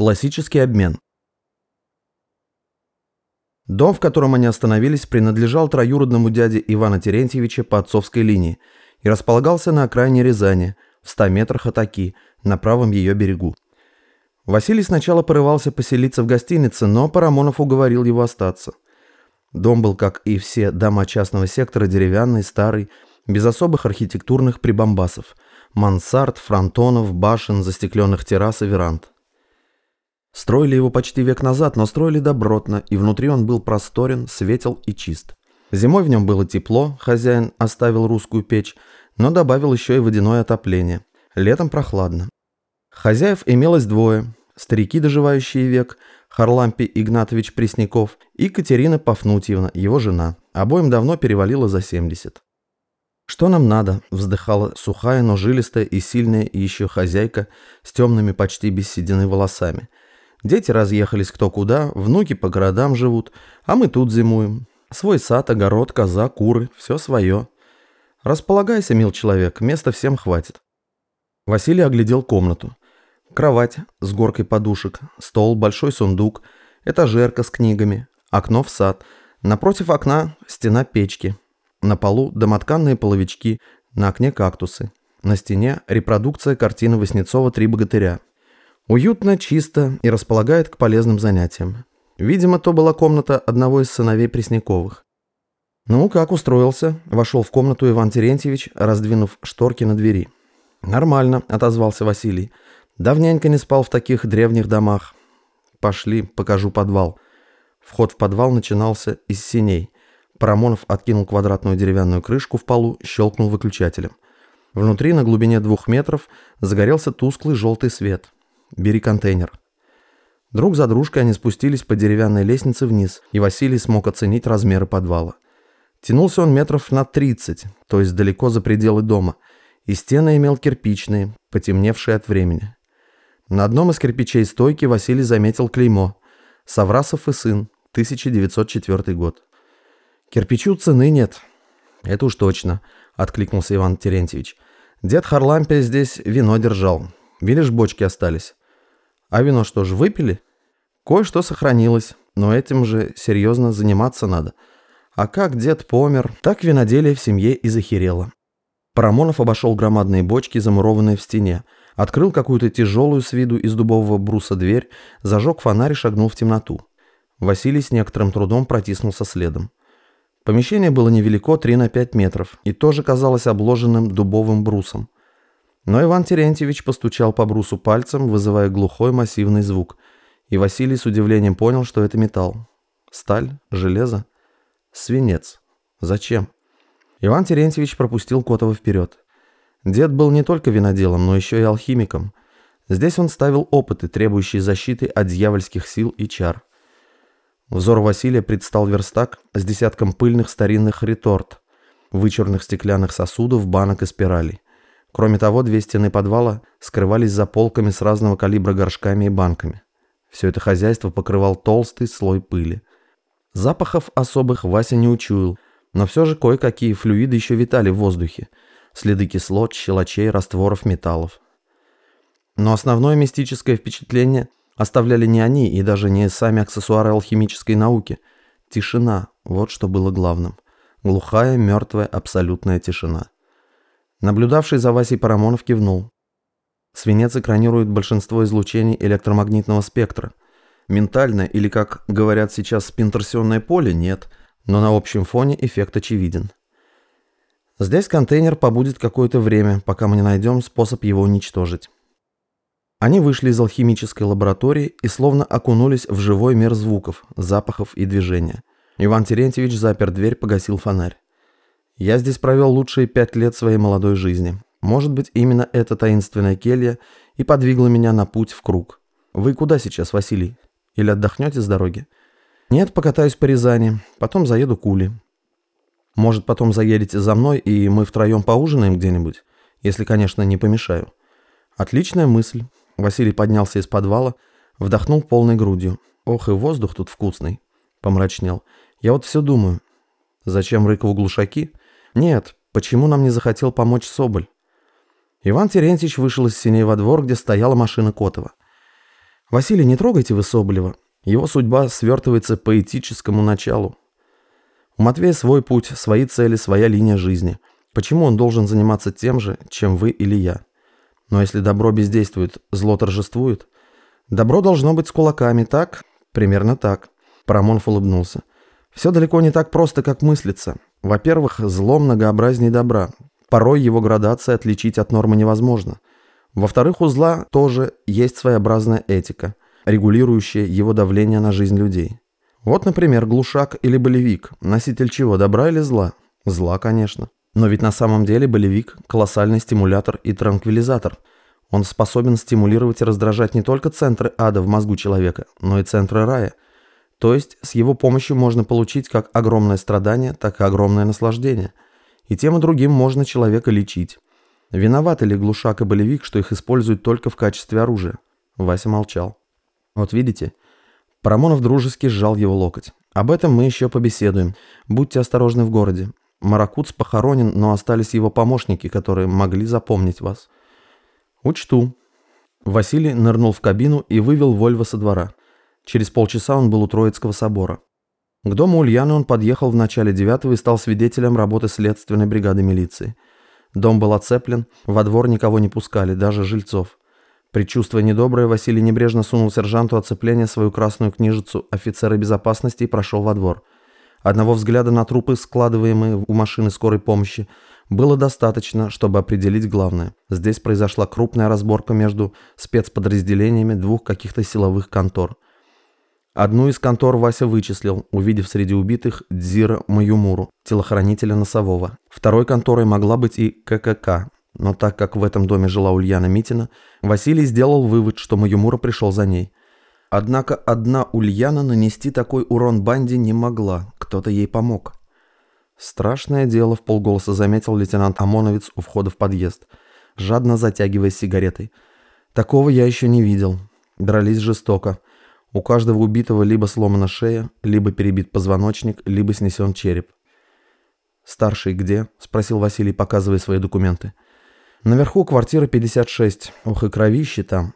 Классический обмен. Дом, в котором они остановились, принадлежал троюродному дяде Ивана Терентьевича по отцовской линии и располагался на окраине Рязани, в 100 метрах от Оки, на правом ее берегу. Василий сначала порывался поселиться в гостинице, но Парамонов уговорил его остаться. Дом был, как и все дома частного сектора, деревянный, старый, без особых архитектурных прибамбасов. Мансард, фронтонов, башен, застекленных террас и веранд. Строили его почти век назад, но строили добротно, и внутри он был просторен, светел и чист. Зимой в нем было тепло, хозяин оставил русскую печь, но добавил еще и водяное отопление. Летом прохладно. Хозяев имелось двое. Старики, доживающие век, Харлампий Игнатович Пресняков и Катерина Пафнутьевна, его жена. Обоим давно перевалило за 70. «Что нам надо?» – вздыхала сухая, но жилистая и сильная еще хозяйка с темными почти без волосами – Дети разъехались кто куда, внуки по городам живут, а мы тут зимуем. Свой сад, огород, коза, куры, все свое. Располагайся, мил человек, места всем хватит. Василий оглядел комнату. Кровать с горкой подушек, стол, большой сундук, этажерка с книгами, окно в сад. Напротив окна стена печки. На полу домотканные половички, на окне кактусы. На стене репродукция картины Васнецова «Три богатыря». Уютно, чисто и располагает к полезным занятиям. Видимо, то была комната одного из сыновей Пресняковых. «Ну, как устроился?» – вошел в комнату Иван Терентьевич, раздвинув шторки на двери. «Нормально», – отозвался Василий. «Давненько не спал в таких древних домах. Пошли, покажу подвал». Вход в подвал начинался из синей. Парамонов откинул квадратную деревянную крышку в полу, щелкнул выключателем. Внутри, на глубине двух метров, загорелся тусклый желтый свет – Бери контейнер». Друг за дружкой они спустились по деревянной лестнице вниз, и Василий смог оценить размеры подвала. Тянулся он метров на 30, то есть далеко за пределы дома, и стены имел кирпичные, потемневшие от времени. На одном из кирпичей стойки Василий заметил клеймо «Саврасов и сын, 1904 год». «Кирпичу цены нет». «Это уж точно», — откликнулся Иван Терентьевич. «Дед Харлампия здесь вино держал. Видишь, бочки остались». А вино что ж, выпили? Кое-что сохранилось, но этим же серьезно заниматься надо. А как дед помер, так виноделие в семье и захерело. Парамонов обошел громадные бочки, замурованные в стене, открыл какую-то тяжелую с виду из дубового бруса дверь, зажег фонарь и шагнул в темноту. Василий с некоторым трудом протиснулся следом. Помещение было невелико 3 на 5 метров и тоже казалось обложенным дубовым брусом. Но Иван Терентьевич постучал по брусу пальцем, вызывая глухой массивный звук, и Василий с удивлением понял, что это металл. Сталь? Железо? Свинец. Зачем? Иван Терентьевич пропустил Котова вперед. Дед был не только виноделом, но еще и алхимиком. Здесь он ставил опыты, требующие защиты от дьявольских сил и чар. Взор Василия предстал верстак с десятком пыльных старинных реторт, вычурных стеклянных сосудов, банок и спиралей. Кроме того, две стены подвала скрывались за полками с разного калибра горшками и банками. Все это хозяйство покрывал толстый слой пыли. Запахов особых Вася не учуял, но все же кое-какие флюиды еще витали в воздухе. Следы кислот, щелочей, растворов, металлов. Но основное мистическое впечатление оставляли не они и даже не сами аксессуары алхимической науки. Тишина – вот что было главным. Глухая, мертвая, абсолютная тишина. Наблюдавший за Васей Парамонов кивнул. Свинец экранирует большинство излучений электромагнитного спектра. Ментальное или, как говорят сейчас, спинторсионное поле нет, но на общем фоне эффект очевиден. Здесь контейнер побудет какое-то время, пока мы не найдем способ его уничтожить. Они вышли из алхимической лаборатории и словно окунулись в живой мир звуков, запахов и движения. Иван Терентьевич запер дверь, погасил фонарь. Я здесь провел лучшие пять лет своей молодой жизни. Может быть, именно эта таинственная келья и подвигла меня на путь в круг. Вы куда сейчас, Василий? Или отдохнете с дороги? Нет, покатаюсь по Рязани, потом заеду к Уле. Может, потом заедете за мной, и мы втроем поужинаем где-нибудь? Если, конечно, не помешаю. Отличная мысль. Василий поднялся из подвала, вдохнул полной грудью. Ох, и воздух тут вкусный. Помрачнел. Я вот все думаю. Зачем Рыкову глушаки? Нет, почему нам не захотел помочь Соболь? Иван Терентьевич вышел из синей во двор, где стояла машина Котова. Василий, не трогайте вы Соболева. Его судьба свертывается по этическому началу. У Матвея свой путь, свои цели, своя линия жизни. Почему он должен заниматься тем же, чем вы или я? Но если добро бездействует, зло торжествует? Добро должно быть с кулаками, так? Примерно так. Парамонф улыбнулся. Все далеко не так просто, как мыслится. Во-первых, зло многообразнее добра. Порой его градация отличить от нормы невозможно. Во-вторых, у зла тоже есть своеобразная этика, регулирующая его давление на жизнь людей. Вот, например, глушак или болевик. Носитель чего, добра или зла? Зла, конечно. Но ведь на самом деле болевик – колоссальный стимулятор и транквилизатор. Он способен стимулировать и раздражать не только центры ада в мозгу человека, но и центры рая. То есть с его помощью можно получить как огромное страдание, так и огромное наслаждение. И тем и другим можно человека лечить. Виноваты ли глушак и болевик, что их используют только в качестве оружия? Вася молчал. Вот видите? Парамонов дружески сжал его локоть. Об этом мы еще побеседуем. Будьте осторожны в городе. Маракуц похоронен, но остались его помощники, которые могли запомнить вас. Учту. Василий нырнул в кабину и вывел Вольво со двора. Через полчаса он был у Троицкого собора. К дому Ульяны он подъехал в начале девятого и стал свидетелем работы следственной бригады милиции. Дом был оцеплен, во двор никого не пускали, даже жильцов. Предчувствуя недоброе, Василий небрежно сунул сержанту оцепления свою красную книжицу офицера безопасности и прошел во двор. Одного взгляда на трупы, складываемые у машины скорой помощи, было достаточно, чтобы определить главное. Здесь произошла крупная разборка между спецподразделениями двух каких-то силовых контор – Одну из контор Вася вычислил, увидев среди убитых Дзира Маюмуру, телохранителя Носового. Второй конторой могла быть и ККК, но так как в этом доме жила Ульяна Митина, Василий сделал вывод, что Маюмура пришел за ней. Однако одна Ульяна нанести такой урон банде не могла, кто-то ей помог. Страшное дело, в полголоса заметил лейтенант ОМОНовец у входа в подъезд, жадно затягиваясь сигаретой. Такого я еще не видел. Дрались жестоко. У каждого убитого либо сломана шея, либо перебит позвоночник, либо снесен череп. «Старший где?» – спросил Василий, показывая свои документы. «Наверху квартира 56. Ох и кровище там».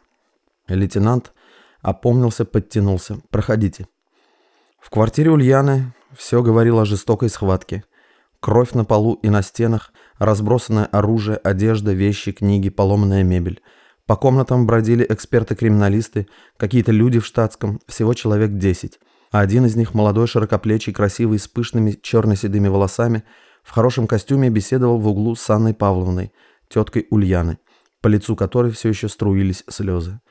Лейтенант опомнился, подтянулся. «Проходите». В квартире Ульяны все говорило о жестокой схватке. Кровь на полу и на стенах, разбросанное оружие, одежда, вещи, книги, поломанная мебель – по комнатам бродили эксперты-криминалисты, какие-то люди в штатском, всего человек 10. А один из них, молодой, широкоплечий, красивый, с пышными черно-седыми волосами, в хорошем костюме беседовал в углу с Анной Павловной, теткой Ульяны, по лицу которой все еще струились слезы.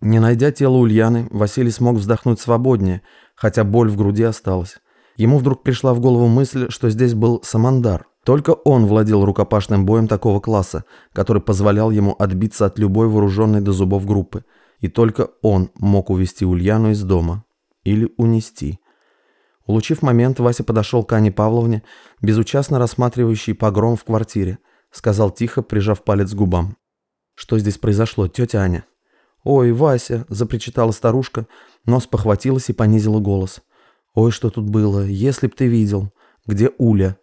Не найдя тело Ульяны, Василий смог вздохнуть свободнее, хотя боль в груди осталась. Ему вдруг пришла в голову мысль, что здесь был Самандар – только он владел рукопашным боем такого класса, который позволял ему отбиться от любой вооруженной до зубов группы. И только он мог увести Ульяну из дома. Или унести. Улучив момент, Вася подошел к Ане Павловне, безучастно рассматривающей погром в квартире. Сказал тихо, прижав палец к губам. «Что здесь произошло, тетя Аня?» «Ой, Вася!» – запричитала старушка, но спохватилась и понизила голос. «Ой, что тут было, если б ты видел. Где Уля?»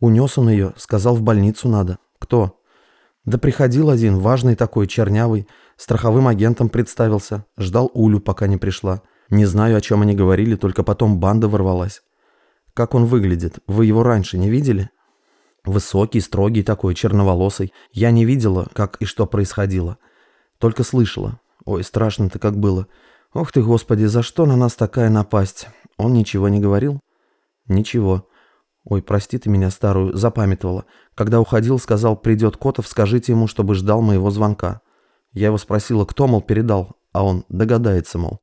Унес он ее, сказал, в больницу надо. Кто? Да приходил один, важный такой, чернявый, страховым агентом представился, ждал Улю, пока не пришла. Не знаю, о чем они говорили, только потом банда ворвалась. Как он выглядит? Вы его раньше не видели? Высокий, строгий такой, черноволосый. Я не видела, как и что происходило. Только слышала. Ой, страшно-то как было. Ох ты, господи, за что на нас такая напасть? Он ничего не говорил? Ничего. Ой, прости ты меня, старую, запамятовала. Когда уходил, сказал, придет Котов, скажите ему, чтобы ждал моего звонка. Я его спросила, кто, мол, передал, а он догадается, мол.